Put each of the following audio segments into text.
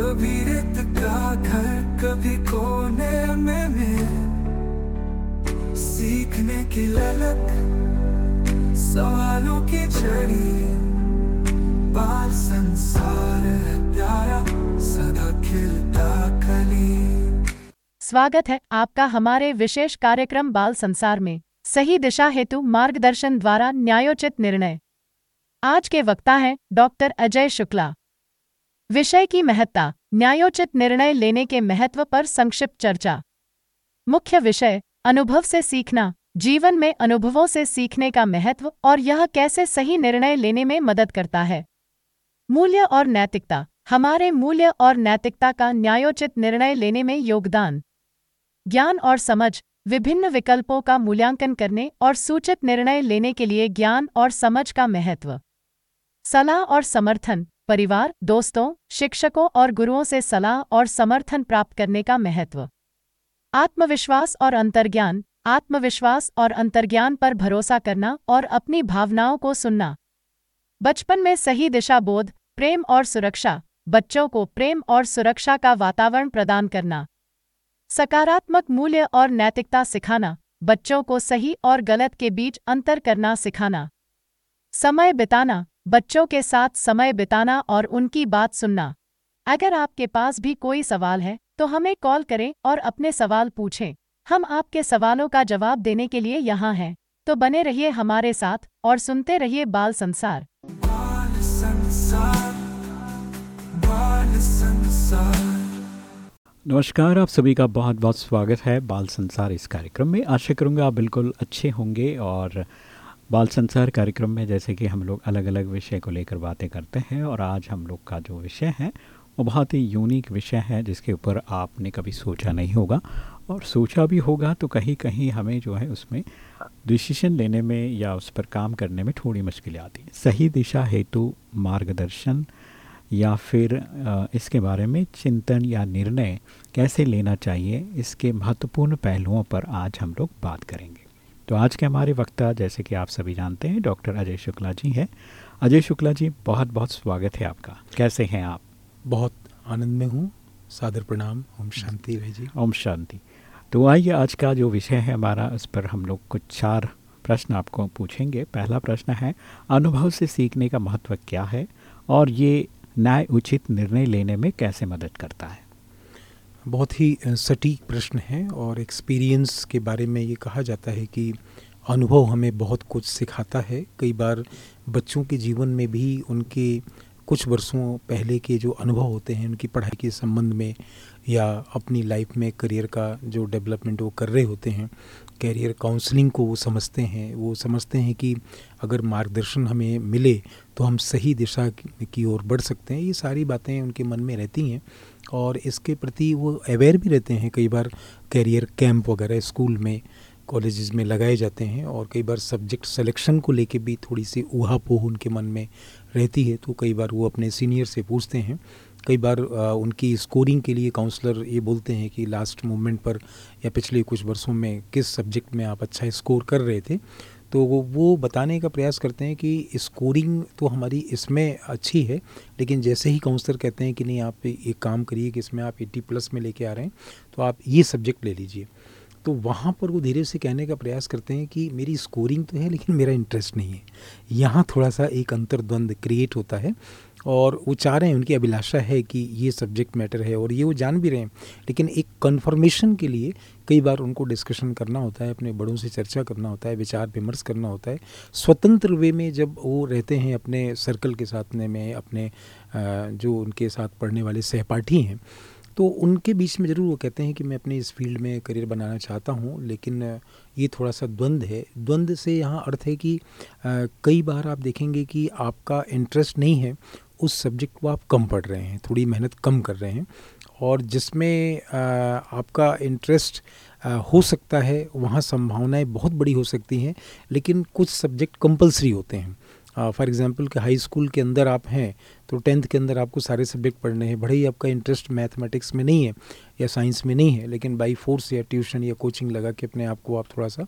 कभी रेत का घर, कभी कोने में मैं। सीखने की ललक, सवालों की छड़ी बाल संसार प्यारा, सदा खिलता कली। स्वागत है आपका हमारे विशेष कार्यक्रम बाल संसार में। सही दिशा हेतु मार्गदर्शन द्वारा न्यायोचित निर्णय। आज के वक्ता हैं डॉक्टर अजय शुक्ला। विषय की महत्ता, न्यायोचित निर्णय लेने के महत्व पर संक्षिप्त चर्चा। मुख्य विषय, अनुभव से सीखना, जीवन में अनुभवों से सीखने का महत्व और यह कैसे सही निर्णय लेने में मदद करता है। मूल्य और नैतिकता, हमारे मूल्य और नैतिकता का न्यायोचित निर्णय लेने में योगदान। ज्ञान और समझ, विभिन्न विकल्पों का मूल्यांकन करने और सूचित निर्णय लेने के लिए ज्ञान और समझ का महत्व। सलाह और समर्थन परिवार, दोस्तों, शिक्षकों और गुरुओं से सलाह और समर्थन प्राप्त करने का महत्व। आत्मविश्वास और अंतर्ज्ञान, आत्मविश्वास और अंतर्ज्ञान पर भरोसा करना और अपनी भावनाओं को सुनना। बचपन में सही दिशा बोध प्रेम और सुरक्षा, बच्चों को प्रेम और सुरक्षा का वातावरण प्रदान करना। सकारात्मक मूल्य और नैतिकता सिखाना, बच्चों को सही और गलत के बीच अंतर करना सिखाना। समय बिताना बच्चों के साथ समय बिताना और उनकी बात सुनना। अगर आपके पास भी कोई सवाल है तो हमें कॉल करें और अपने सवाल पूछें। हम आपके सवालों का जवाब देने के लिए यहाँ हैं। तो बने रहिए हमारे साथ और सुनते रहिए बाल संसार। बाल संसार बाल संसार। नमस्कार आप सभी का बहुत बहुत स्वागत है बाल संसार इस कार्यक्रम में। आशा करूँगा आप बिल्कुल अच्छे होंगे और बाल संसार कार्यक्रम में जैसे कि हम लोग अलग अलग विषय को लेकर बातें करते हैं और आज हम लोग का जो विषय है, वो बहुत ही यूनिक विषय है, जिसके ऊपर आपने कभी सोचा नहीं होगा। और सोचा भी होगा तो कहीं कहीं हमें जो है उसमें डिसीशन लेने में या उस पर काम करने में थोड़ी मुश्किलें आती हैं। सही दिशा हेतु मार्गदर्शन या फिर इसके बारे में चिंतन या निर्णय कैसे लेना चाहिए, इसके महत्वपूर्ण पहलुओं पर आज हम लोग बात करेंगे। तो आज के हमारे वक्ता जैसे कि आप सभी जानते हैं डॉक्टर अजय शुक्ला जी हैं। अजय शुक्ला जी बहुत बहुत स्वागत है आपका। कैसे हैं आप? बहुत आनंद में हूँ। सादर प्रणाम। ओम शांति रहे जी। ओम शांति। तो आइए आज का जो विषय है हमारा उस पर हम लोग कुछ चार प्रश्न आपको पूछेंगे। पहला प्रश्न है अनुभव से सीखने का महत्व क्या है? और ये न्याय उचित निर्णय लेने में कैसे मदद करता है? बहुत ही सटीक प्रश्न है और एक्सपीरियंस के बारे में ये कहा जाता है कि अनुभव हमें बहुत कुछ सिखाता है। कई बार बच्चों के जीवन में भी उनके कुछ वर्षों पहले के जो अनुभव होते हैं, उनकी पढ़ाई के संबंध में या अपनी लाइफ में करियर का जो डेवलपमेंट वो कर रहे होते हैं कैरियर काउंसलिंग को वो समझते हैं। वो समझते हैं कि अगर मार्गदर्शन हमें मिले तो हम सही दिशा की ओर बढ़ सकते हैं। ये सारी बातें उनके मन में रहती हैं। और इसके प्रति वो अवेयर भी रहते हैं। कई बार कैरियर कैंप वगैरह स्कूल में कॉलेजेस में लगाए जाते हैं और कई बार सब्जेक्ट सिलेक्शन को लेके भी थोड़ी सी ऊहा पोह उनके मन में रहती है तो कई बार वो अपने सीनियर से पूछते हैं। कई बार आ, उनकी स्कोरिंग के लिए काउंसलर ये बोलते हैं कि लास्ट मोमेंट पर या पिछले कुछ वर्षों में किस सब्जेक्ट में आप अच्छा स्कोर कर रहे थे? तो वो बताने का प्रयास करते हैं कि स्कोरिंग तो हमारी इसमें अच्छी है, लेकिन जैसे ही काउंसलर कहते हैं कि नहीं, आप एक काम करिए कि इसमें आप एट्टी प्लस में लेके आ रहे हैं तो आप ये सब्जेक्ट ले लीजिए। तो वहाँ पर वो धीरे से कहने का प्रयास करते हैं कि मेरी स्कोरिंग तो है, लेकिन मेरा इंटरेस्ट नहीं है। यहाँ थोड़ा सा एक अंतर्द्वंद क्रिएट होता है और वो चाह रहे हैं, उनकी अभिलाषा है कि ये सब्जेक्ट मैटर है और ये वो जान भी रहे हैं। लेकिन एक कन्फर्मेशन के लिए कई बार उनको डिस्कशन करना होता है, अपने बड़ों से चर्चा करना होता है, विचार विमर्श करना होता है। स्वतंत्र वे में जब वो रहते हैं अपने सर्कल के साथ में अपने जो उनके साथ पढ़ने वाले सहपाठी हैं तो उनके बीच में ज़रूर वो कहते हैं कि मैं अपने इस फ़ील्ड में करियर बनाना चाहता हूँ, लेकिन ये थोड़ा सा द्वंद्व है। द्वंद्व से यहाँ अर्थ है कि कई बार आप देखेंगे कि आपका इंटरेस्ट नहीं है उस सब्जेक्ट को आप कम पढ़ रहे हैं, थोड़ी मेहनत कम कर रहे हैं और जिसमें आपका इंटरेस्ट हो सकता है, वहाँ संभावनाएँ बहुत बड़ी हो सकती हैं, लेकिन कुछ सब्जेक्ट कंपलसरी होते हैं। फॉर एग्ज़ाम्पल कि हाई स्कूल के अंदर आप हैं तो टेंथ के अंदर आपको सारे सब्जेक्ट पढ़ने हैं, भले ही आपका इंटरेस्ट मैथमेटिक्स में नहीं है या साइंस में नहीं है, लेकिन बाई फोर्स या ट्यूशन या कोचिंग लगा के अपने आप को आप थोड़ा सा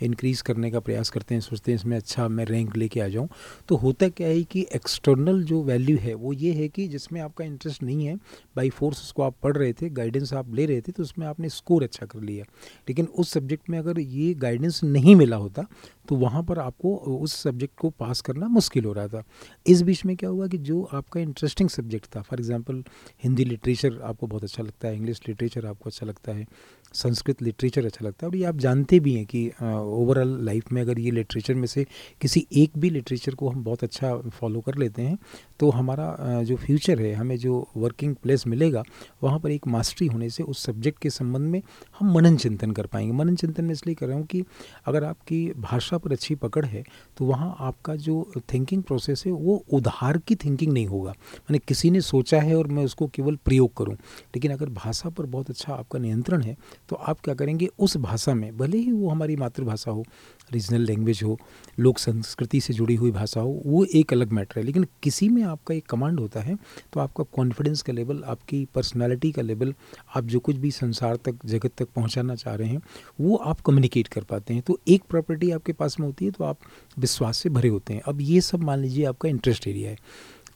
इंक्रीज़ करने का प्रयास करते हैं, सोचते हैं, इसमें अच्छा मैं रैंक लेके आ जाऊँ। तो होता क्या है कि एक्सटर्नल जो वैल्यू है, वो ये है कि जिसमें आपका इंटरेस्ट नहीं है बाई फोर्स उसको आप पढ़ रहे थे गाइडेंस आप ले रहे थे तो उसमें आपने स्कोर अच्छा कर लिया। लेकिन उस सब्जेक्ट में अगर ये गाइडेंस नहीं मिला होता तो वहाँ पर आपको उस सब्जेक्ट को पास करना मुश्किल हो रहा था। इस बीच में क्या हुआ कि जो आपका इंटरेस्टिंग सब्जेक्ट था फॉर एग्ज़ाम्पल हिंदी लिटरेचर आपको बहुत अच्छा लगता है इंग्लिश लिटरेचर आपको अच्छा लगता है संस्कृत लिटरेचर अच्छा लगता है और ये आप जानते भी हैं कि ओवरऑल लाइफ में अगर ये लिटरेचर में से किसी एक भी लिटरेचर को हम बहुत अच्छा फॉलो कर लेते हैं तो हमारा जो फ्यूचर है, हमें जो वर्किंग प्लेस मिलेगा, वहाँ पर एक मास्टरी होने से उस सब्जेक्ट के संबंध में हम मनन चिंतन कर पाएँगे। मनन चिंतन में इसलिए कर रहा हूँ कि अगर आपकी भाषा पर अच्छी पकड़ है तो वहाँ आपका जो थिंकिंग प्रोसेस है, वो उधार की थिंकिंग नहीं होगा। मैंने किसी ने सोचा है और मैं उसको केवल प्रयोग करूँ। लेकिन अगर भाषा पर बहुत अच्छा आपका नियंत्रण है तो आप क्या करेंगे, उस भाषा में, भले ही वो हमारी मातृभाषा हो रीजनल लैंग्वेज हो, लोक संस्कृति से जुड़ी हुई भाषा हो, वो एक अलग मैटर है। लेकिन किसी में आपका एक कमांड होता है तो आपका कॉन्फिडेंस का लेवल आपकी पर्सनालिटी का लेवल आप जो कुछ भी संसार तक, जगत तक पहुंचाना चाह रहे हैं, वो आप कम्युनिकेट कर पाते हैं। तो एक प्रॉपर्टी आपके पास में होती है तो आप विश्वास से भरे होते हैं। अब ये सब मान लीजिए आपका इंटरेस्ट एरिया है।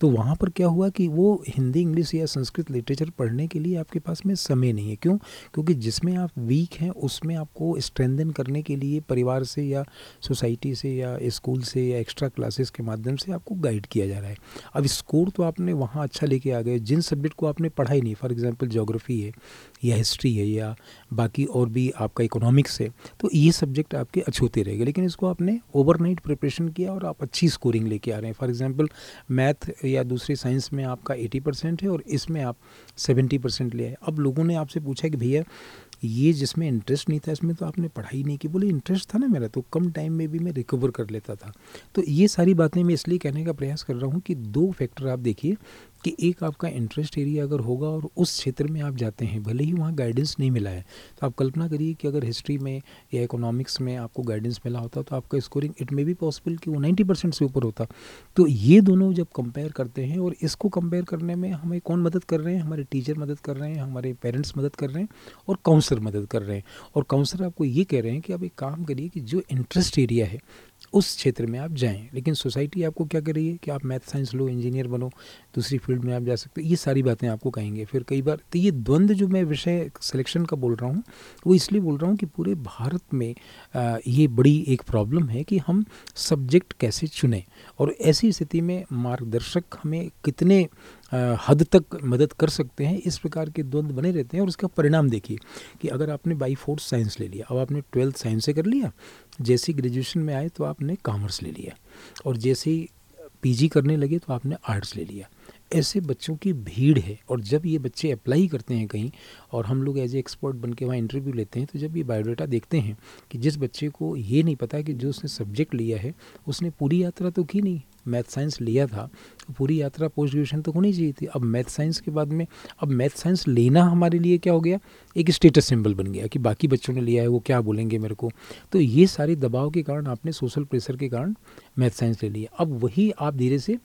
तो वहाँ पर क्या हुआ कि वो हिंदी, इंग्लिश या संस्कृत लिटरेचर पढ़ने के लिए आपके पास में समय नहीं है। क्यों? क्योंकि जिसमें आप वीक हैं, उसमें आपको स्ट्रेंथन करने के लिए परिवार से या सोसाइटी से या स्कूल से या एक्स्ट्रा क्लासेस के माध्यम से आपको गाइड किया जा रहा है। अब स्कोर तो आपने वहाँ अच्छा लेके आ गए। जिन सब्जेक्ट को आपने पढ़ा ही नहीं फॉर एग्ज़ाम्पल जोग्राफ़ी है, या हिस्ट्री है, या बाकी और भी आपका इकोनॉमिक्स है तो ये सब्जेक्ट आपके अछूते रहेंगे। लेकिन इसको आपने ओवरनाइट प्रिपरेशन किया और आप अच्छी स्कोरिंग लेके आ रहे हैं। फॉर एग्जांपल मैथ या दूसरी साइंस में आपका 80 परसेंट है और इसमें आप 70 परसेंट ले आए। अब लोगों ने आपसे पूछा कि भैया, ये जिसमें इंटरेस्ट नहीं था, इसमें तो आपने पढ़ाई नहीं की। बोले इंटरेस्ट था ना मेरा तो कम टाइम में भी मैं रिकवर कर लेता था। तो ये सारी बातें मैं इसलिए कहने का प्रयास कर रहा हूँ कि दो फैक्टर आप देखिए कि एक आपका इंटरेस्ट एरिया अगर होगा और उस क्षेत्र में आप जाते हैं, भले ही वहाँ गाइडेंस नहीं मिला है तो आप कल्पना करिए कि अगर हिस्ट्री में या इकोनॉमिक्स में आपको गाइडेंस मिला होता तो आपका scoring it may be possible कि वो नाइन्टी परसेंट से ऊपर होता। तो ये दोनों जब कंपेयर करते हैं और इसको कंपेयर करने में हमें कौन मदद कर रहे हैं? हमारे टीचर मदद कर रहे हैं, हमारे पेरेंट्स मदद कर रहे हैं और काउंसलर मदद कर रहे हैं। और काउंसलर आपको ये कह रहे हैं कि आप एक काम करिए कि जो इंटरेस्ट एरिया है उस क्षेत्र में आप जाएँ। लेकिन सोसाइटी आपको क्या कर रही है कि आप मैथ साइंस लो इंजीनियर बनो दूसरी फ़ील्ड में आप जा सकते ये सारी बातें आपको कहेंगे। फिर कई बार तो ये द्वंद्व जो मैं विषय सिलेक्शन का बोल रहा हूँ वो इसलिए बोल रहा हूँ कि पूरे भारत में आ, ये बड़ी एक प्रॉब्लम है कि हम सब्जेक्ट कैसे चुनें। और ऐसी स्थिति में मार्गदर्शक हमें कितने हद तक मदद कर सकते हैं, इस प्रकार के द्वंद्व बने रहते हैं और उसका परिणाम देखिए कि अगर आपने बाई फोर्थ साइंस ले लिया, अब आपने ट्वेल्थ साइंस से कर लिया, जैसे ग्रेजुएशन में आए तो आपने कॉमर्स ले लिया और जैसे ही पीजी करने लगे तो आपने आर्ट्स ले लिया। ऐसे बच्चों की भीड़ है और जब ये बच्चे अप्लाई करते हैं कहीं और हम लोग एज ए एक्सपर्ट बन के वहाँ इंटरव्यू लेते हैं तो जब ये बायोडाटा देखते हैं कि जिस बच्चे को ये नहीं पता कि जो उसने सब्जेक्ट लिया है, उसने पूरी यात्रा तो की नहीं। मैथ साइंस लिया था तो पूरी यात्रा पोस्ट ग्रेजुएशन तो होनी चाहिए थी। अब मैथ साइंस के बाद में, अब मैथ साइंस लेना हमारे लिए क्या हो गया? एक स्टेटस सिंबल बन गया कि बाकी बच्चों ने लिया है, वो क्या बोलेंगे मेरे को? तो ये सारे दबाव के कारण, आपने सोशल प्रेशर के कारण मैथ साइंस ले लिया। अब वही आप धीरे से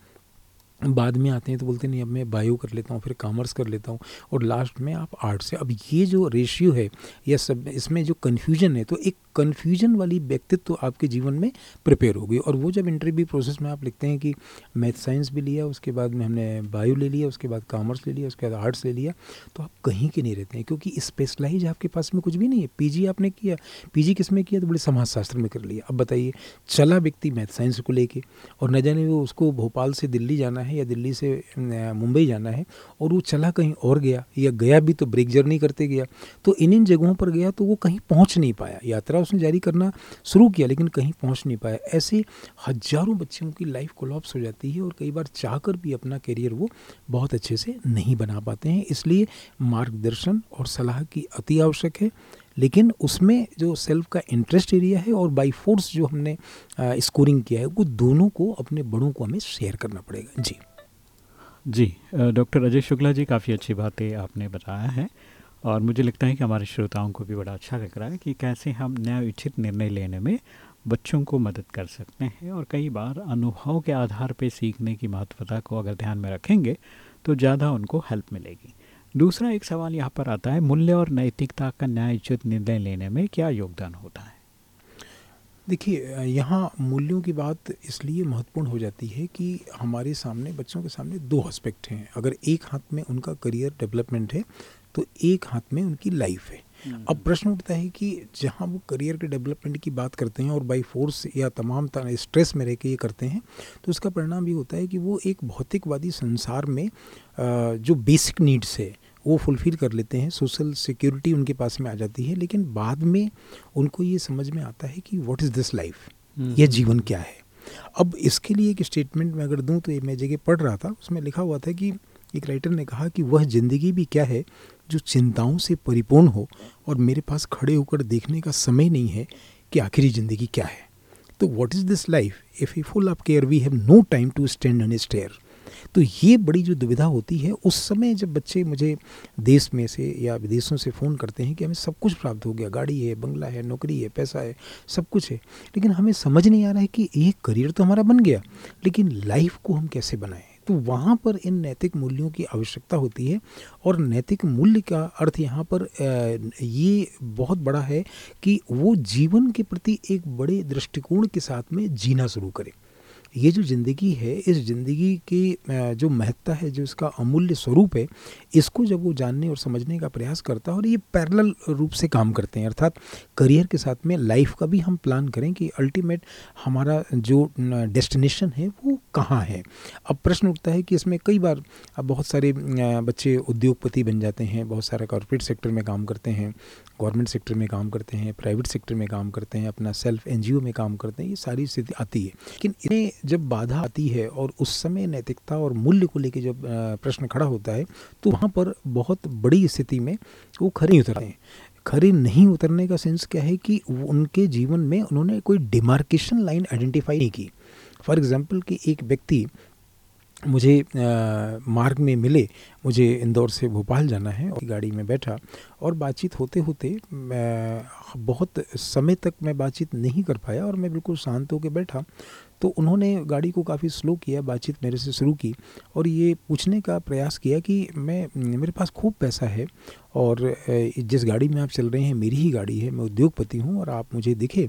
बाद में आते हैं तो बोलते नहीं, अब मैं बायो कर लेता हूँ, फिर कॉमर्स कर लेता हूँ। और लास्ट में आप आर्ट्स से, अब ये जो रेशियो है, या सब, इसमें जो कन्फ्यूज़न है तो एक कन्फ्यूज़न वाली व्यक्तित्व तो आपके जीवन में प्रिपेयर हो गई और वो जब इंटरव्यू प्रोसेस में आप लिखते हैं कि मैथ साइंस भी लिया, उसके बाद में हमने बायो ले लिया, उसके बाद कॉमर्स ले लिया, उसके बाद आर्ट्स ले लिया तो आप कहीं के नहीं रहते हैं, क्योंकि स्पेशलाइज आपके पास में कुछ भी नहीं है। पीजी आपने किया पीजी किसमें किया तो बड़े समाजशास्त्र में कर लिया। अब बताइए, चला व्यक्ति मैथ साइंस को लेके, और न जाने वो उसको भोपाल से दिल्ली जाना है या दिल्ली से मुंबई जाना है, और वो चला कहीं और गया, या गया भी तो ब्रेक जर्नी करते गया तो इन इन जगहों पर गया तो वो कहीं पहुँच नहीं पाया। यात्रा उसने जारी करना शुरू किया, लेकिन कहीं पहुँच नहीं पाया। ऐसे हज़ारों बच्चों की लाइफ कोलॉप्स हो जाती है और कई बार चाहकर भी अपना करियर वो बहुत अच्छे से नहीं बना पाते हैं। इसलिए मार्गदर्शन और सलाह की अति आवश्यक है, लेकिन उसमें जो सेल्फ का इंटरेस्ट एरिया है और बाई फोर्स जो हमने स्कोरिंग किया है, वो दोनों को, अपने बड़ों को हमें शेयर करना पड़ेगा। जी। जी डॉक्टर अजय शुक्ला जी, काफ़ी अच्छी बातें आपने बताया है। और मुझे लगता है कि हमारे श्रोताओं को भी बड़ा अच्छा लग रहा है कि कैसे हम न्याय उचित निर्णय लेने में बच्चों को मदद कर सकते हैं और कई बार अनुभव के आधार पर सीखने की महत्वता को अगर ध्यान में रखेंगे तो ज़्यादा उनको हेल्प मिलेगी। दूसरा एक सवाल यहाँ पर आता है, मूल्य और नैतिकता का न्याय उचित निर्णय लेने में क्या योगदान होता है? देखिए यहाँ मूल्यों की बात इसलिए महत्वपूर्ण हो जाती है कि हमारे सामने बच्चों के सामने दो एस्पेक्ट हैं अगर एक हाथ में उनका करियर डेवलपमेंट है तो एक हाथ में उनकी लाइफ है हम्म। अब प्रश्न उठता है कि जहाँ वो करियर के डेवलपमेंट की बात करते हैं और बाई फोर्स या तमाम स्ट्रेस में रह के ये करते हैं तो उसका परिणाम ये होता है कि वो एक भौतिकवादी संसार में जो बेसिक नीड्स है वो फुलफ़िल कर लेते हैं सोशल सिक्योरिटी उनके पास में आ जाती है लेकिन बाद में उनको ये समझ में आता है कि व्हाट इज़ दिस लाइफ यह जीवन क्या है? अब इसके लिए एक स्टेटमेंट मैं अगर दूँ तो ये मैं जगह पढ़ रहा था उसमें लिखा हुआ था कि एक राइटर ने कहा कि वह ज़िंदगी भी क्या है जो चिंताओं से परिपूर्ण हो और मेरे पास खड़े होकर देखने का समय नहीं है कि आखिरी ज़िंदगी क्या है। तो what is this life if you full of care we have no time to stand and stare तो ये बड़ी जो दुविधा होती है, उस समय जब बच्चे मुझे देश में से या विदेशों से फ़ोन करते हैं कि हमें सब कुछ प्राप्त हो गया, गाड़ी है, बंगला है, नौकरी है, पैसा है, सब कुछ है, लेकिन हमें समझ नहीं आ रहा है कि एक करियर तो हमारा बन गया, लेकिन लाइफ को हम कैसे बनाएँ? तो वहाँ पर इन नैतिक मूल्यों की आवश्यकता होती है और नैतिक मूल्य का अर्थ यहाँ पर ये बहुत बड़ा है कि वो जीवन के प्रति एक बड़े दृष्टिकोण के साथ में जीना शुरू करें। ये जो ज़िंदगी है, इस ज़िंदगी की जो महत्ता है, जो इसका अमूल्य स्वरूप है, इसको जब वो जानने और समझने का प्रयास करता है और ये पैरल रूप से काम करते हैं, अर्थात करियर के साथ में लाइफ का भी हम प्लान करें कि अल्टीमेट हमारा जो डेस्टिनेशन है, वो कहाँ है? अब प्रश्न उठता है कि इसमें कई बार अब बहुत सारे बच्चे उद्योगपति बन जाते हैं, बहुत सारे कॉरपोरेट सेक्टर में काम करते हैं गवर्नमेंट सेक्टर में काम करते हैं प्राइवेट सेक्टर में काम करते हैं, अपना सेल्फ एनजीओ में काम करते हैं, ये सारी स्थिति आती है। लेकिन इन्हें जब बाधा आती है और उस समय नैतिकता और मूल्य को लेकर जब प्रश्न खड़ा होता है तो वहाँ पर बहुत बड़ी स्थिति में वो खड़े उतरते हैं। खड़े नहीं उतरने का सेंस क्या है कि उनके जीवन में उन्होंने कोई डिमार्केशन लाइन आइडेंटिफाई नहीं की। फॉर एग्ज़ाम्पल कि एक व्यक्ति मुझे आ, मार्ग में मिले मुझे इंदौर से भोपाल जाना है और गाड़ी में बैठा और बातचीत होते होते बहुत समय तक मैं बातचीत नहीं कर पाया और मैं बिल्कुल शांत होकर बैठा। तो उन्होंने गाड़ी को काफ़ी स्लो किया, बातचीत मेरे से शुरू की और ये पूछने का प्रयास किया कि मैं, मेरे पास खूब पैसा है और जिस गाड़ी में आप चल रहे हैं, मेरी ही गाड़ी है, मैं उद्योगपति हूँ और आप मुझे दिखे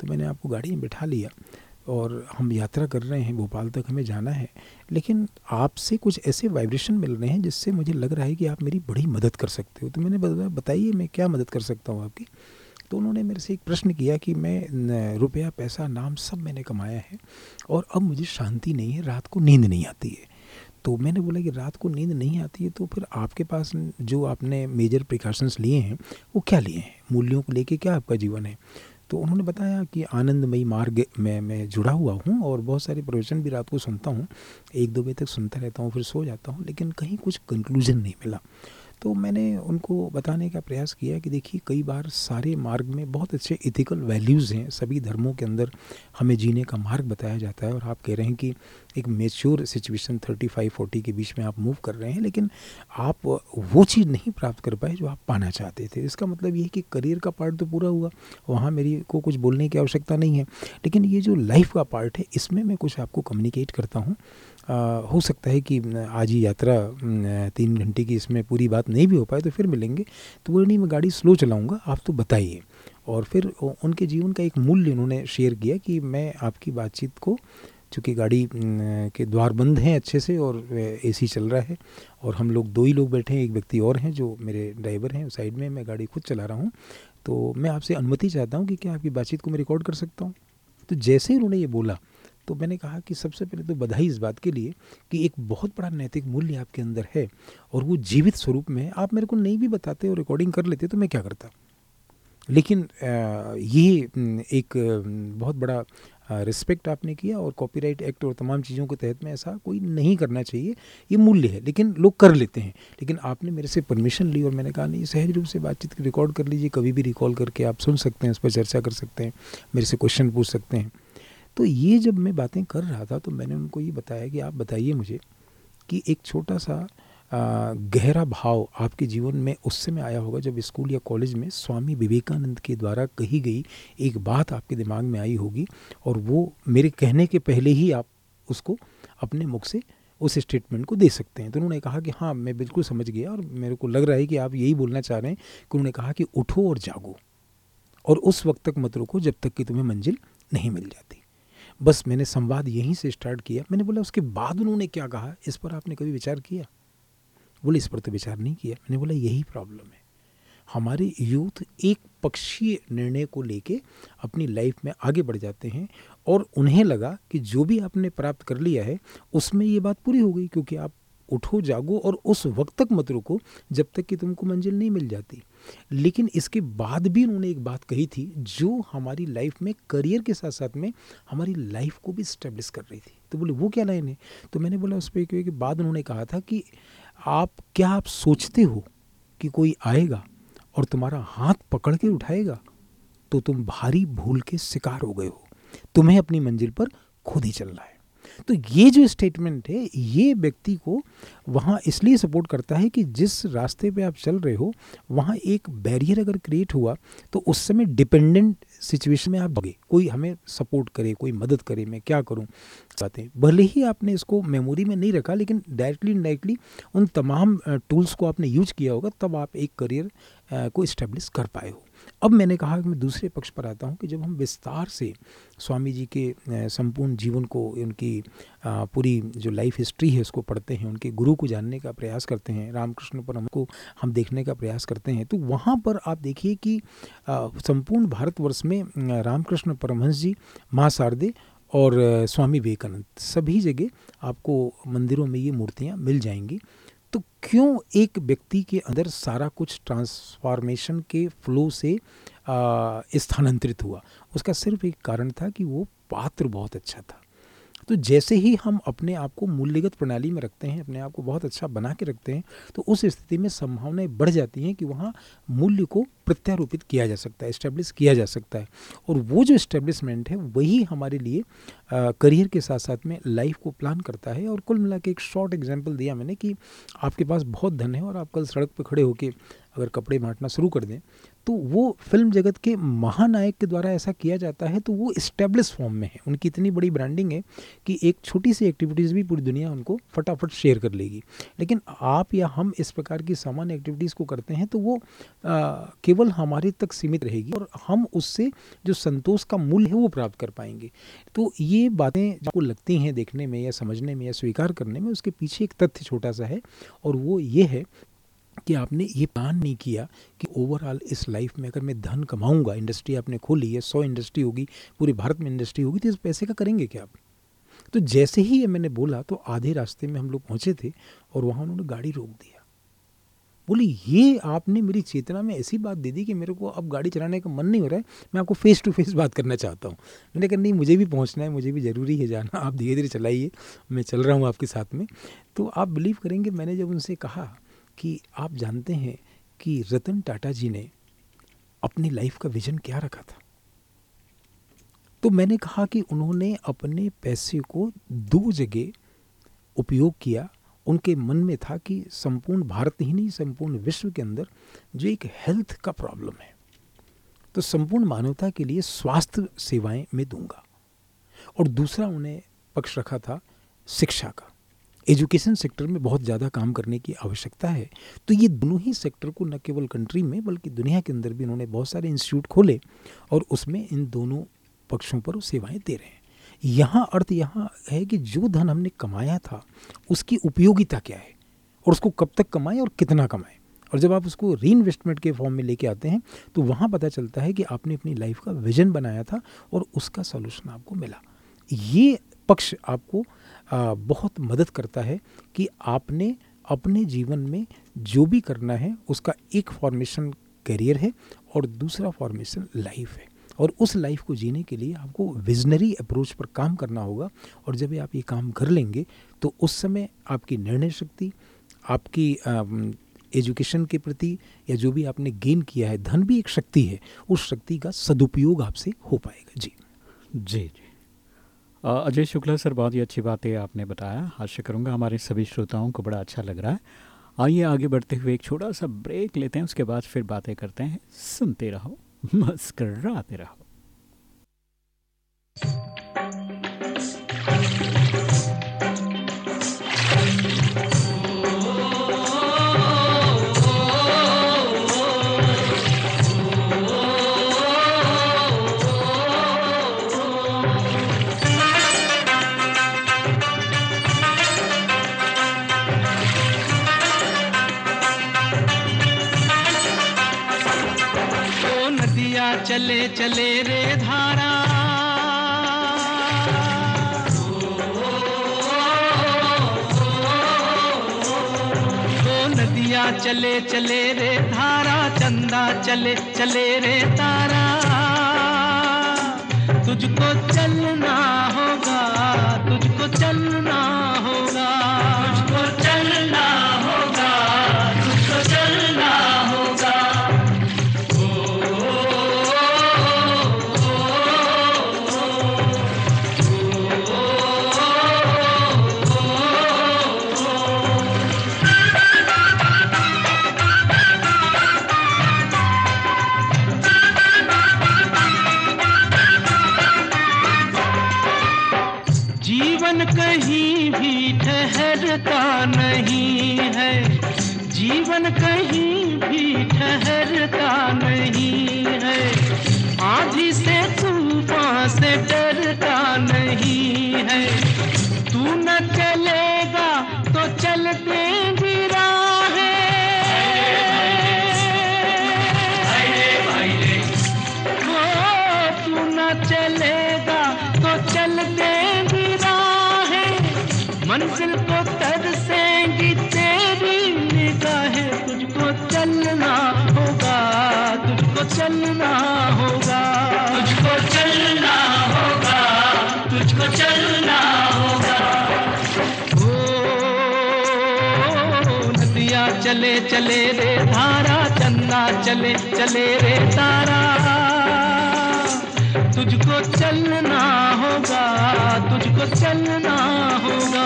तो मैंने आपको गाड़ी में बैठा लिया और हम यात्रा कर रहे हैं, भोपाल तक हमें जाना है। लेकिन आपसे कुछ ऐसे वाइब्रेशन मिल रहे हैं जिससे मुझे लग रहा है कि आप मेरी बड़ी मदद कर सकते हो। तो मैंने बताइए मैं क्या मदद कर सकता हूँ आपकी? तो उन्होंने मेरे से एक प्रश्न किया कि मैं रुपया, पैसा, नाम सब मैंने कमाया है और अब मुझे शांति नहीं है, रात को नींद नहीं आती है। तो मैंने बोला कि रात को नींद नहीं आती है तो फिर आपके पास जो आपने मेजर प्रिकॉशंस लिए हैं, वो क्या लिए हैं? मूल्यों को लेके क्या आपका जीवन है? तो उन्होंने बताया कि आनंदमयी मार्ग में, मैं जुड़ा हुआ हूँ और बहुत सारे प्रवचन भी रात को सुनता हूँ। एक दो बजे तक सुनता रहता हूँ, फिर सो जाता हूँ, लेकिन कहीं कुछ कंक्लूजन नहीं मिला। तो मैंने उनको बताने का प्रयास किया कि देखिए, कई बार सारे मार्ग में बहुत अच्छे इथिकल वैल्यूज़ हैं। सभी धर्मों के अंदर हमें जीने का मार्ग बताया जाता है और आप कह रहे हैं कि एक mature situation thirty five forty के बीच में आप मूव कर रहे हैं, लेकिन आप वो चीज़ नहीं प्राप्त कर पाए जो आप पाना चाहते थे। इसका मतलब ये है कि करियर का पार्ट तो पूरा हुआ, वहाँ मेरी को कुछ बोलने की आवश्यकता नहीं है। लेकिन ये जो लाइफ का पार्ट है, इसमें मैं कुछ आपको कम्युनिकेट करता हूँ। हो सकता है कि आज ही यात्रा तीन घंटे की इसमें पूरी बात नहीं भी हो पाए तो फिर मिलेंगे। तो वो नहीं, मैं गाड़ी स्लो चलाऊँगा, आप तो बताइए। और फिर उनके जीवन का एक मूल्य उन्होंने शेयर किया कि मैं आपकी बातचीत को, चूँकि गाड़ी के द्वार बंद हैं अच्छे से और एसी चल रहा है और हम लोग दो ही लोग बैठे हैं, एक व्यक्ति और हैं जो मेरे ड्राइवर हैं, साइड में मैं गाड़ी खुद चला रहा हूँ। तो मैं आपसे अनुमति चाहता हूँ कि क्या आपकी बातचीत को मैं रिकॉर्ड कर सकता हूँ? तो जैसे ही उन्होंने ये बोला तो मैंने कहा कि सबसे पहले तो बधाई इस बात के लिए कि एक बहुत बड़ा नैतिक मूल्य आपके अंदर है और वो जीवित स्वरूप में आप मेरे को नहीं भी बताते और रिकॉर्डिंग कर लेते तो मैं क्या करता? लेकिन ये एक बहुत बड़ा रिस्पेक्ट आपने किया और कॉपीराइट एक्ट और तमाम चीज़ों के तहत में ऐसा कोई नहीं करना चाहिए। ये मूल्य है, लेकिन लोग कर लेते हैं। लेकिन आपने मेरे से परमिशन ली और मैंने कहा, नहीं, सहज रूप से बातचीत रिकॉर्ड कर लीजिए। कभी भी रिकॉल करके आप सुन सकते हैं उस पर चर्चा कर सकते हैं, मेरे से क्वेश्चन पूछ सकते हैं। तो ये जब मैं बातें कर रहा था तो मैंने उनको ये बताया कि आप बताइए मुझे कि एक छोटा सा आ, गहरा भाव आपके जीवन में उस समय आया होगा जब स्कूल या कॉलेज में स्वामी विवेकानंद के द्वारा कही गई एक बात आपके दिमाग में आई होगी और वो मेरे कहने के पहले ही आप उसको अपने मुख से उस स्टेटमेंट को दे सकते हैं। तो उन्होंने कहा कि हाँ मैं बिल्कुल समझ गया और मेरे को लग रहा है कि आप यही बोलना चाह रहे हैं कि उन्होंने कहा कि उठो और जागो और उस वक्त तक मत रुको जब तक कि तुम्हें मंजिल नहीं मिल जाती। बस मैंने संवाद यहीं से स्टार्ट किया। मैंने बोला, उसके बाद उन्होंने क्या कहा? इस पर आपने कभी विचार किया? बोले, इस पर तो विचार नहीं किया। मैंने बोला, यही प्रॉब्लम है। हमारे यूथ एक पक्षीय निर्णय को लेके अपनी लाइफ में आगे बढ़ जाते हैं और उन्हें लगा कि जो भी आपने प्राप्त कर लिया है, उसमें ये बात पूरी हो गई, क्योंकि आप उठो, जागो और उस वक्त तक मत रुको जब तक कि तुमको मंजिल नहीं मिल जाती। लेकिन इसके बाद भी उन्होंने एक बात कही थी, जो हमारी लाइफ में करियर के साथ साथ में हमारी लाइफ को भी स्टेब्लिश कर रही थी। तो बोले, वो क्या लाइन है? तो मैंने बोला उस पर के बाद उन्होंने कहा था कि आप, क्या आप सोचते हो कि कोई आएगा और तुम्हारा हाथ पकड़ के उठाएगा तो तुम भारी भूल के शिकार हो गए हो। तुम्हें अपनी मंजिल पर खुद ही चलना है। तो ये जो स्टेटमेंट है, ये व्यक्ति को वहाँ इसलिए सपोर्ट करता है कि जिस रास्ते पे आप चल रहे हो, वहाँ एक बैरियर अगर क्रिएट हुआ तो उस समय डिपेंडेंट सिचुएशन में आप भगे कोई हमें सपोर्ट करे, कोई मदद करे, मैं क्या करूँ? चाहते भले ही आपने इसको मेमोरी में नहीं रखा, लेकिन डायरेक्टली इनडायरेक्टली उन तमाम टूल्स को आपने यूज़ किया होगा, तब आप एक करियर को इस्टेब्लिश कर पाए हो। अब मैंने कहा कि मैं दूसरे पक्ष पर आता हूँ कि जब हम विस्तार से स्वामी जी के संपूर्ण जीवन को, उनकी पूरी जो लाइफ हिस्ट्री है उसको पढ़ते हैं, उनके गुरु को जानने का प्रयास करते हैं, रामकृष्ण पर हमको, हम देखने का प्रयास करते हैं तो वहाँ पर आप देखिए कि संपूर्ण भारतवर्ष में रामकृष्ण परमहंस जी, माँ शारदे और स्वामी विवेकानंद, सभी जगह आपको मंदिरों में ये मूर्तियाँ मिल जाएँगी। तो क्यों एक व्यक्ति के अंदर सारा कुछ ट्रांसफॉर्मेशन के फ्लो से स्थानांतरित हुआ? उसका सिर्फ़ एक कारण था कि वो पात्र बहुत अच्छा था। तो जैसे ही हम अपने आप को मूल्यगत प्रणाली में रखते हैं अपने आप को बहुत अच्छा बना के रखते हैं तो उस स्थिति में संभावनाएँ बढ़ जाती हैं कि वहाँ मूल्य को प्रत्यारोपित किया जा सकता है इस्टेब्लिश किया जा सकता है। और वो जो इस्टेब्लिशमेंट है वही हमारे लिए आ, करियर के साथ साथ में लाइफ को प्लान करता है। और कुल मिला के एक शॉर्ट एग्ज़ाम्पल दिया मैंने कि आपके पास बहुत धन है और आप कल सड़क पर खड़े होकर अगर कपड़े बांटना शुरू कर दें तो वो फ़िल्म जगत के महानायक के द्वारा ऐसा किया जाता है तो वो इस्टेब्लिश फॉर्म में है। उनकी इतनी बड़ी ब्रांडिंग है कि एक छोटी सी एक्टिविटीज़ भी पूरी दुनिया उनको फटाफट शेयर कर लेगी। लेकिन आप या हम इस प्रकार की सामान्य एक्टिविटीज़ को करते हैं तो वो केवल हमारे तक सीमित रहेगी और हम उससे जो संतोष का मूल्य है, वो प्राप्त कर पाएँगे। तो ये बातें आपको लगती हैं देखने में या समझने में या स्वीकार करने में, उसके पीछे एक तथ्य छोटा सा है और वो ये है कि आपने ये प्लान नहीं किया कि ओवरऑल इस लाइफ में अगर मैं धन कमाऊँगा इंडस्ट्री आपने खोली है, सौ इंडस्ट्री होगी, पूरे भारत में इंडस्ट्री होगी तो इस पैसे का करेंगे क्या आप? तो जैसे ही ये मैंने बोला तो आधे रास्ते में हम लोग पहुँचे थे और वहाँ उन्होंने गाड़ी रोक दिया। बोली, ये आपने मेरी चेतना में ऐसी बात दे दी कि मेरे को अब गाड़ी चलाने का मन नहीं हो रहा है, मैं आपको फेस टू फेस बात करना चाहता हूँ। मैंने कहा, नहीं, मुझे भी पहुँचना है, मुझे भी ज़रूरी है जाना, आप धीरे धीरे चलाइए, मैं चल रहा हूँ आपके साथ में। तो आप बिलीव करेंगे, मैंने जब उनसे कहा कि आप जानते हैं कि रतन टाटा जी ने अपनी लाइफ का विजन क्या रखा था? तो मैंने कहा कि उन्होंने अपने पैसे को दो जगह उपयोग किया। उनके मन में था कि संपूर्ण भारत ही नहीं, संपूर्ण विश्व के अंदर जो एक हेल्थ का प्रॉब्लम है तो संपूर्ण मानवता के लिए स्वास्थ्य सेवाएँ मैं दूँगा। और दूसरा उन्हें पक्ष रखा था शिक्षा का। एजुकेशन सेक्टर में बहुत ज़्यादा काम करने की आवश्यकता है। तो ये दोनों ही सेक्टर को न केवल कंट्री में, बल्कि दुनिया के अंदर भी उन्होंने बहुत सारे इंस्टीट्यूट खोले और उसमें इन दोनों पक्षों पर सेवाएँ दे रहे हैं। यहाँ अर्थ यहाँ है कि जो धन हमने कमाया था, उसकी उपयोगिता क्या है? और उसको कब तक कमाएँ और कितना कमाएँ? और जब आप उसको री इन्वेस्टमेंट के फॉर्म में लेके आते हैं तो वहाँ पता चलता है कि आपने अपनी लाइफ का विजन बनाया था और उसका सोल्यूशन आपको मिला। ये पक्ष आपको बहुत मदद करता है कि आपने अपने जीवन में जो भी करना है, उसका एक फॉर्मेशन करियर है और दूसरा फॉर्मेशन लाइफ है। और उस लाइफ को जीने के लिए आपको विजनरी अप्रोच पर काम करना होगा और जब आप ये काम कर लेंगे तो उस समय आपकी निर्णय शक्ति, आपकी एजुकेशन के प्रति या जो भी आपने गेन किया है, धन भी एक शक्ति है, उस शक्ति का सदुपयोग आपसे हो पाएगा। जी। जी जी। अजय शुक्ला सर, बहुत ही अच्छी बातें आपने बताया। आशा करूँगा हमारे सभी श्रोताओं को बड़ा अच्छा लग रहा है। आइए आगे बढ़ते हुए एक छोटा सा ब्रेक लेते हैं, उसके बाद फिर बातें करते हैं। सुनते रहो, मस्कराते रहो। चले चले रे धारा। ओ नदिया, चले चले रे धारा। चंदा, चले चले रे तारा। तुझको चलना होगा, तुझको चलना चलना होगा। तुझको चलना होगा, तुझको चलना होगा। ओ, नदिया चले चले रे धारा चंदा चले चले रे तारा। तुझको चलना होगा, तुझको चलना होगा।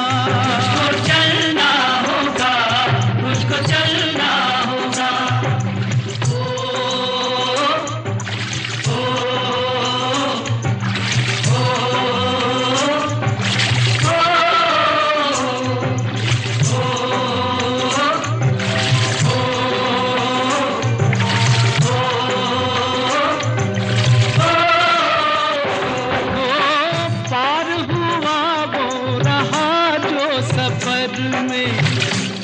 सफ़र में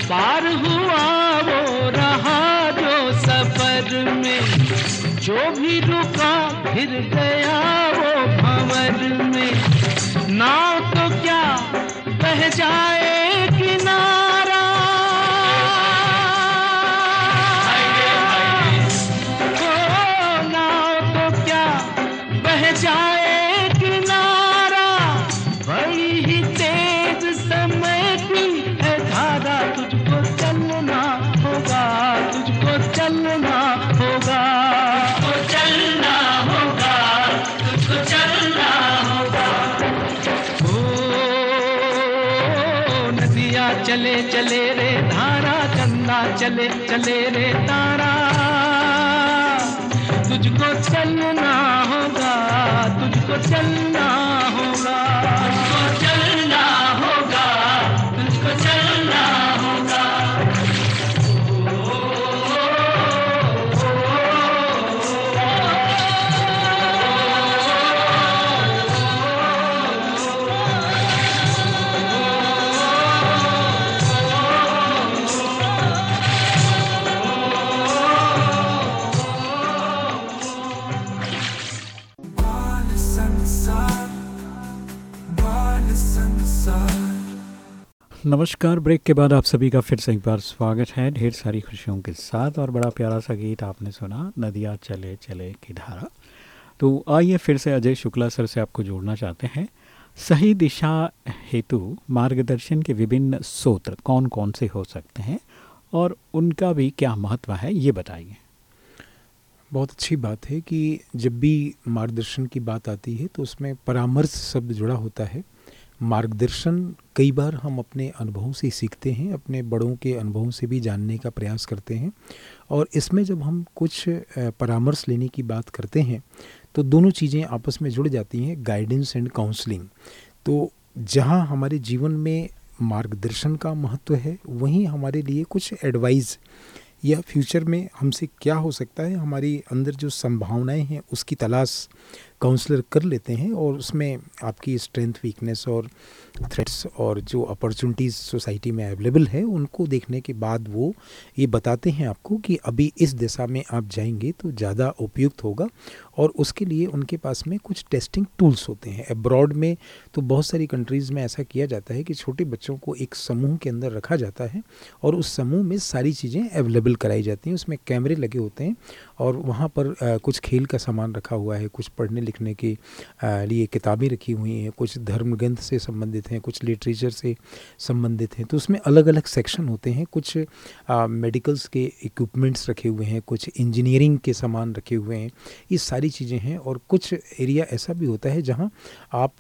पार हुआ वो रहा जो सफ़र में। जो भी रुका, फिर गया वो भंवर में। नाव तो क्या कह जाए चले चले रे तारा। तुझको चलना होगा तुझको चलना होगा। नमस्कार। ब्रेक के बाद आप सभी का फिर से एक बार स्वागत है। ढेर सारी खुशियों के साथ और बड़ा प्यारा सा गीत आपने सुना, नदिया चले चले की धारा। तो आइए फिर से अजय शुक्ला सर से आपको जोड़ना चाहते हैं। सही दिशा हेतु मार्गदर्शन के विभिन्न सूत्र कौन कौन से हो सकते हैं और उनका भी क्या महत्व है, ये बताइए। बहुत अच्छी बात है कि जब भी मार्गदर्शन की बात आती है तो उसमें परामर्श शब्द जुड़ा होता है। मार्गदर्शन कई बार हम अपने अनुभवों से सीखते हैं, अपने बड़ों के अनुभवों से भी जानने का प्रयास करते हैं। और इसमें जब हम कुछ परामर्श लेने की बात करते हैं तो दोनों चीज़ें आपस में जुड़ जाती हैं गाइडेंस एंड काउंसलिंग तो जहाँ हमारे जीवन में मार्गदर्शन का महत्व है, वहीं हमारे लिए कुछ एडवाइस या फ्यूचर में हमसे क्या हो सकता है, हमारी अंदर जो संभावनाएँ हैं, उसकी तलाश काउंसलर कर लेते हैं और उसमें आपकी स्ट्रेंथ वीकनेस और थ्रेट्स और जो अपॉर्चुनिटीज़ सोसाइटी में अवेलेबल है, उनको देखने के बाद वो ये बताते हैं आपको कि अभी इस दिशा में आप जाएँगे तो ज़्यादा उपयुक्त होगा और उसके लिए उनके पास में कुछ टेस्टिंग टूल्स होते हैं। अब्रॉड में तो बहुत सारी कंट्रीज़ में ऐसा किया जाता है कि छोटे बच्चों को एक समूह के अंदर रखा जाता है और उस समूह में सारी चीज़ें अवेलेबल कराई जाती हैं। उसमें कैमरे लगे होते हैं और वहाँ पर आ, कुछ खेल का सामान रखा हुआ है कुछ पढ़ने लिखने के लिए किताबें रखी हुई हैं कुछ धर्म ग्रंथ से संबंधित हैं कुछ लिटरेचर से संबंधित हैं। तो उसमें अलग अलग सेक्शन होते हैं। कुछ मेडिकल्स के इक्विपमेंट्स रखे हुए हैं कुछ इंजीनियरिंग के सामान रखे हुए हैं। ये सारी चीज़ें हैं और कुछ एरिया ऐसा भी होता है जहाँ आप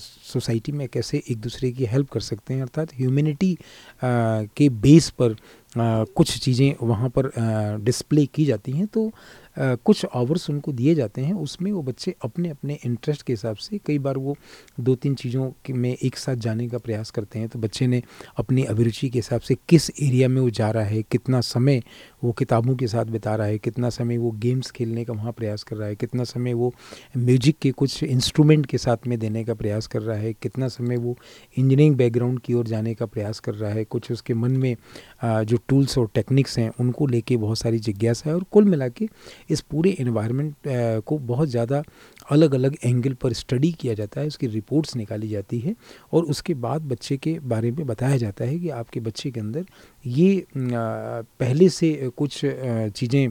सोसाइटी में कैसे एक दूसरे की हेल्प कर सकते हैं अर्थात ह्यूमैनिटी के बेस पर आ, कुछ चीज़ें वहाँ पर डिस्प्ले की जाती हैं। तो कुछ आवर्स उनको दिए जाते हैं उसमें वो बच्चे अपने अपने इंटरेस्ट के हिसाब से कई बार वो दो तीन चीज़ों में एक साथ जाने का प्रयास करते हैं। तो बच्चे ने अपनी अभिरुचि के हिसाब से किस एरिया में वो जा रहा है कितना समय वो किताबों के साथ बिता रहा है, कितना समय वो गेम्स खेलने का वहाँ प्रयास कर रहा है, कितना समय वो म्यूज़िक के कुछ इंस्ट्रूमेंट के साथ में देने का प्रयास कर रहा है, कितना समय वो इंजीनियरिंग बैकग्राउंड की ओर जाने का प्रयास कर रहा है, कुछ उसके मन में जो टूल्स और टेक्निक्स हैं, उनको लेके बहुत सारी जिज्ञासा है और कुल मिला के इस पूरे इन्वायरमेंट को बहुत ज़्यादा अलग अलग एंगल पर स्टडी किया जाता है, उसकी रिपोर्ट्स निकाली जाती है और उसके बाद बच्चे के बारे में बताया जाता है कि आपके बच्चे के अंदर ये पहले से कुछ चीज़ें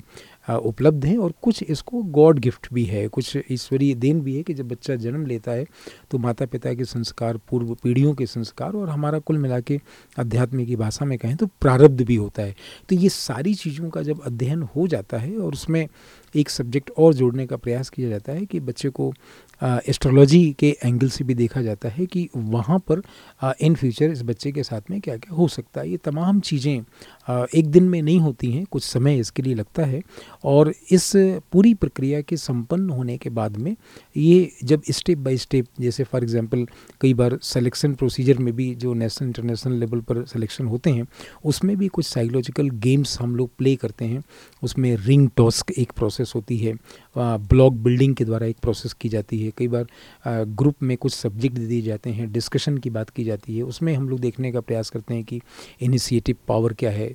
उपलब्ध हैं और कुछ इसको गॉड गिफ्ट भी है। कुछ ईश्वरीय देन भी है कि जब बच्चा जन्म लेता है तो माता पिता के संस्कार, पूर्व पीढ़ियों के संस्कार और हमारा कुल मिला के अध्यात्म की भाषा में कहें तो प्रारब्ध भी होता है। तो ये सारी चीज़ों का जब अध्ययन हो जाता है और उसमें एक सब्जेक्ट और जोड़ने का प्रयास किया जाता है कि बच्चे को एस्ट्रोलॉजी के एंगल से भी देखा जाता है कि वहाँ पर इन फ्यूचर इस बच्चे के साथ में क्या क्या हो सकता है। ये तमाम चीज़ें एक दिन में नहीं होती हैं, कुछ समय इसके लिए लगता है। और इस पूरी प्रक्रिया के संपन्न होने के बाद में ये जब स्टेप बाय स्टेप, जैसे फॉर एग्जांपल कई बार सिलेक्शन प्रोसीजर में भी जो नेशनल, इंटरनेशनल लेवल पर सिलेक्शन होते हैं, उसमें भी कुछ साइकोलॉजिकल गेम्स हम लोग प्ले करते हैं। उसमें रिंग टॉस्क एक प्रोसेस होती है ब्लॉक बिल्डिंग के द्वारा एक प्रोसेस की जाती है। कई बार ग्रुप में कुछ सब्जेक्ट दिए जाते हैं डिस्कशन की बात की जाती है। उसमें हम लोग देखने का प्रयास करते हैं कि इनिशिएटिव पावर क्या है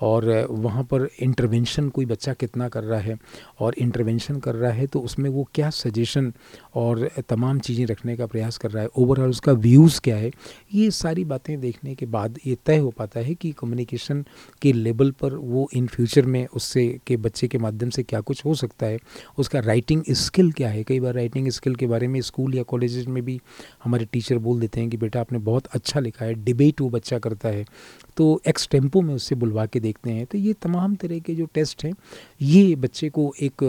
और वहाँ पर इंटरवेंशन कोई बच्चा कितना कर रहा है? और इंटरवेंशन कर रहा है तो उसमें वो क्या सजेशन और तमाम चीज़ें रखने का प्रयास कर रहा है? ओवरऑल उसका व्यूज़ क्या है? ये सारी बातें देखने के बाद ये तय हो पाता है कि कम्युनिकेशन के लेवल पर वो इन फ्यूचर में उससे के बच्चे के माध्यम से क्या कुछ हो सकता है? उसका राइटिंग स्किल क्या है? कई बार राइटिंग स्किल के बारे में स्कूल या कॉलेज में भी हमारे टीचर बोल देते हैं कि बेटा आपने बहुत अच्छा लिखा है डिबेट वो बच्चा करता है। तो एक्स टेंपो में उससे बुलवा के देखते हैं। तो ये तमाम तरह के जो टेस्ट हैं ये बच्चे को एक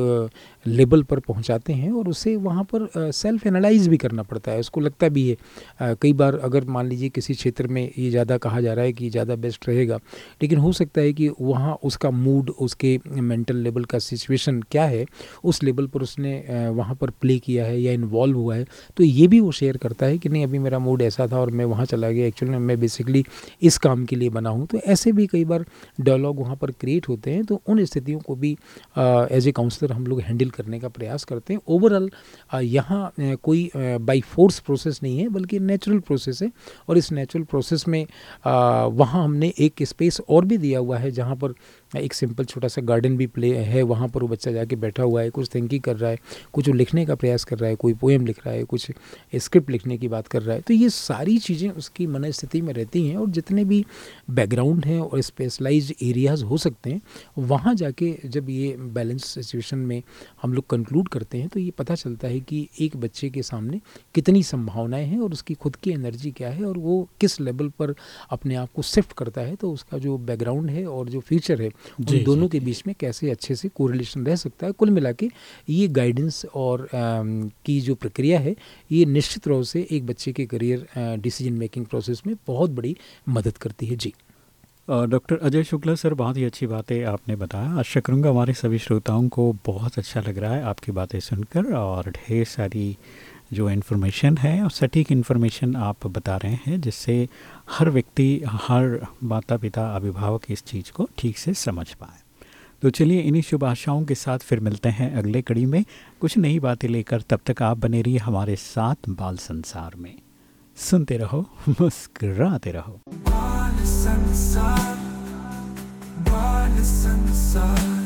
लेवल पर पहुंचाते हैं और उसे वहाँ पर सेल्फ एनालाइज भी करना पड़ता है। उसको लगता भी है कई बार अगर मान लीजिए किसी क्षेत्र में ये ज़्यादा कहा जा रहा है कि ज़्यादा बेस्ट रहेगा, लेकिन हो सकता है कि वहाँ उसका मूड उसके मेंटल लेवल का सिचुएशन क्या है, उस लेवल पर उसने वहाँ पर प्ले किया है या इन्वॉल्व हुआ है तो ये भी वो शेयर करता है कि नहीं, अभी मेरा मूड ऐसा था और मैं वहाँ चला गया। एक्चुअली मैं बेसिकली इस काम के लिए बना हूँ। तो ऐसे भी कई बार डायलॉग वहाँ पर क्रिएट होते हैं तो उन स्थितियों को भी एज ए काउंसलर हम लोग हैंडल करने का प्रयास करते हैं। ओवरऑल यहाँ कोई बाई फोर्स प्रोसेस नहीं है, बल्कि नेचुरल प्रोसेस है। और इस नेचुरल प्रोसेस में वहाँ हमने एक स्पेस और भी दिया हुआ है, जहाँ पर एक सिंपल छोटा सा गार्डन भी प्ले है, वहाँ पर वो बच्चा जाके बैठा हुआ है, कुछ थिंकिंग कर रहा है, कुछ वो लिखने का प्रयास कर रहा है, कोई पोएम लिख रहा है, कुछ स्क्रिप्ट लिखने की बात कर रहा है। तो ये सारी चीज़ें उसकी मन स्थिति में रहती हैं और जितने भी बैकग्राउंड हैं और स्पेशलाइज एरियाज़ हो सकते हैं, वहाँ जाके जब ये बैलेंस सिचुएशन में हम लोग कंक्लूड करते हैं तो ये पता चलता है कि एक बच्चे के सामने कितनी संभावनाएँ हैं और उसकी खुद की एनर्जी क्या है और वो किस लेवल पर अपने आप को शिफ्ट करता है तो उसका जो बैकग्राउंड है और जो फ्यूचर है उन दोनों के बीच में कैसे अच्छे से कोरिलेशन रह सकता है? कुल मिला के ये गाइडेंस और की जो प्रक्रिया है ये निश्चित रूप से एक बच्चे के करियर डिसीज़न मेकिंग प्रोसेस में बहुत बड़ी मदद करती है। जी। डॉक्टर अजय शुक्ला सर बहुत ही अच्छी बातें आपने बताया। आशा करूँगा हमारे सभी श्रोताओं को बहुत अच्छा लग रहा है आपकी बातें सुनकर और ढेर सारी जो इन्फॉर्मेशन है और सटीक इन्फॉर्मेशन आप बता रहे हैं, जिससे हर व्यक्ति, हर माता पिता, अभिभावक इस चीज़ को ठीक से समझ पाए। तो चलिए इन्हीं शुभ आशाओं के साथ फिर मिलते हैं अगले कड़ी में। कुछ नई बातें लेकर तब तक आप बने रहिए हमारे साथ बाल संसार में। सुनते रहो, मुस्कराते रहो। बाल संसार बाल संसार।